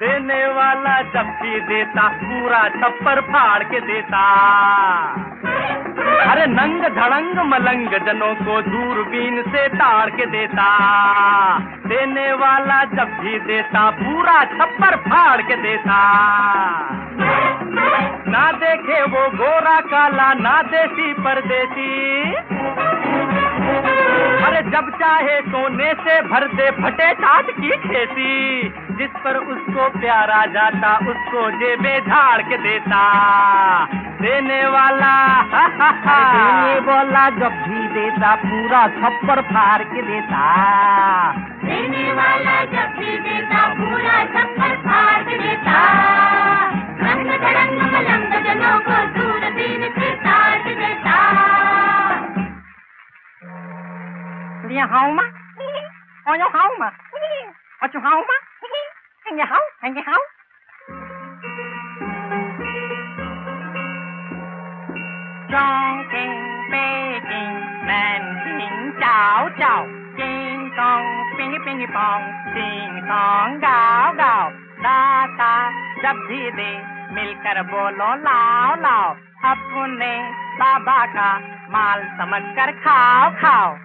देने वाला जब भी देता, पूरा छप्पर फाड़ के देता। अरे नंग धड़ंग मलंग जनों को दूरबीन से ताड़ के देता। देने वाला जब भी देता, पूरा छप्पर फाड़ के देता। ना देखे वो गोरा काला, ना देसी परदेसी। जब चाहे सोने से भर दे फटे टाट की खेती। जिस पर उसको प्यारा जाता उसको जेबे झाड़ के देता। देने वाला देने वाला जब भी देता पूरा छप्पर फाड़ के देता। देने वाला जब भी 你好嗎？我有好嗎？我仲好嗎？聽日好，聽日好。中景北京南京朝朝，京東乒乒乓，ting tong 高高，大家 सब धीरे मिलकर बोलो लाओ लाओ अपने बाबा का माल समझ कर खाओ खाओ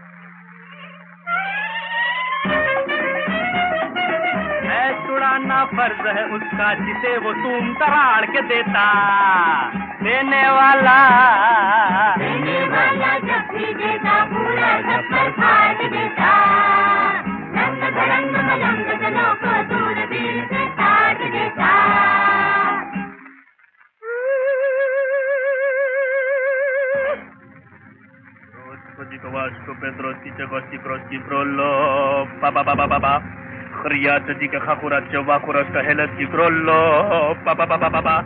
निभाना फ़र्ज़ है उसका जिसे वो तुम तराड़ के देता। देने वाला। देने वाला जब भी देता पूरा पर फाड़ देता। रंग मलंग को से काट देता। Prolo. Χρειάζεται χακουράτσε ο βάκουρα τα χέλε τη κρόλο. Παπαπαπαπαπα.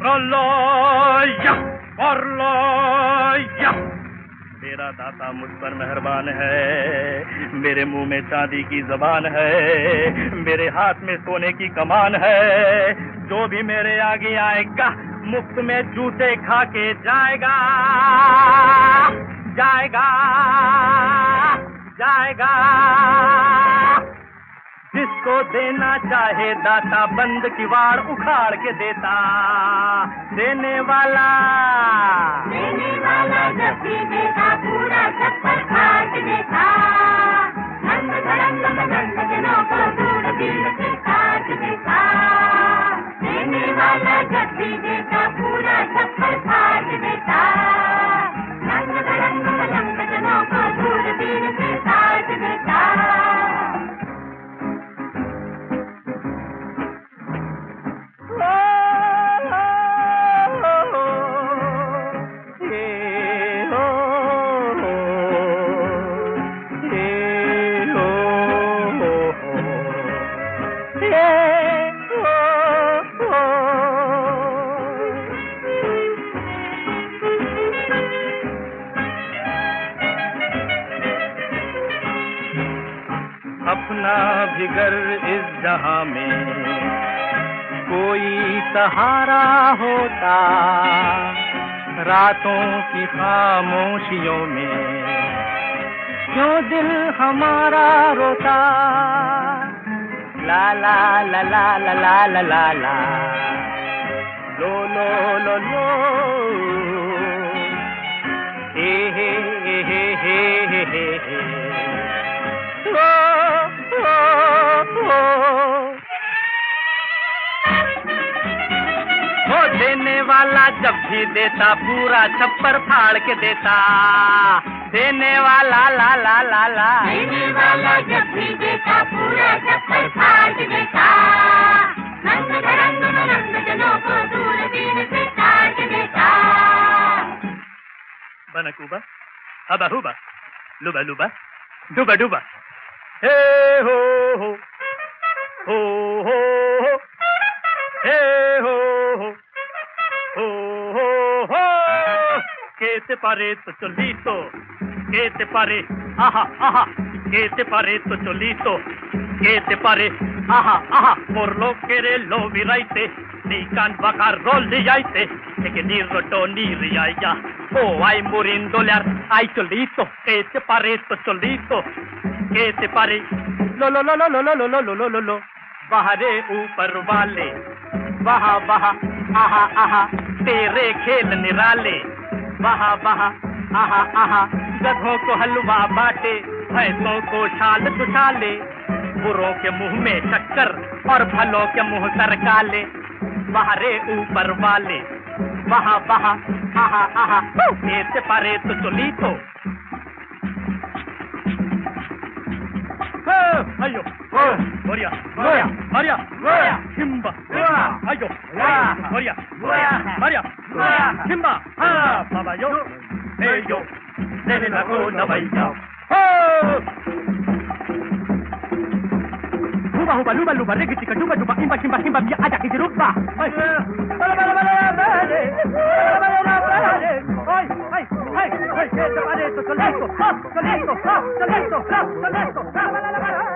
Πρόλο. Πορλο. तेरा दाता मुझ पर मेहरबान है मेरे मुँह में चांदी की जबान है मेरे हाथ में सोने की कमान है जो भी मेरे आगे आएगा मुफ़्त में जूते खा के जाएगा जाएगा जाएगा। जिसको देना चाहे दाता बंद किवाड़ उखाड़ के देता, देने वाला। देने वाला जब भी देता, पूरा छप्पर फाड़ देता। रंग धड़ंग मलंग जनों को दूरबीन से काट देता। देने वाला जब भी अपना भी घर इस जहाँ में। कोई सहारा होता रातों की खामोशियों में। क्यों दिल हमारा रोता? ला ला ला ला ला ला ला ला ला। लो लो लो लो। हे हे देने वाला जब भी देता पूरा छप्पर फाड़ के देता। देने वाला ला ला ला ला। देने वाला जब भी देता पूरा छप्पर फाड़ देता। रंग धड़ंग मलंग जनों को दूरबीन से काट देता। haba huba, luba luba, duba duba. Hey ho ho, ho ho ho, hey te pare to cholito, que te pare, aha aha, que te pare to cholito, que te pare, aha aha, por lo que lo viraite, ni can vacar rol de yaite, che che nirro to niri ya ya oh ai murindo lar ai solito che te pare to solito che te pare lo lo lo lo lo lo lo lo lo lo lo बाहरे ऊपर वाले वहा वहा आहा आहा तेरे खेल निराले वहा वहा आहा आहा गधों को हलवा बाटे भैंसों को छाल दुशाले बुरों के मुँह में शक्कर और फलों के मुँह सरकाले बाहरे ऊपर वाले वहा वहा आहा आहा ऐसे पारे तो चली तो अयो Gloria, Gloria, Maria, Gloria, Simba, Ayo, Gloria, ¡Ah! ¡Simba! ¡Ah! ¡Paballón! ¡Ellos! ¡Tienen la cuna bailao! ¡Oh! ¡Luba, luba, luba, luba! ¡Reggae, chica, luba, luba! ¡Imba, chimba, chimba! ¡Ya, ya, que se lupa! ¡Ay! ¡Ay, ay, ay! ¡Ay, solito! ¡Solito! ¡Solito! ¡Solito! ¡Solito! ¡Solito!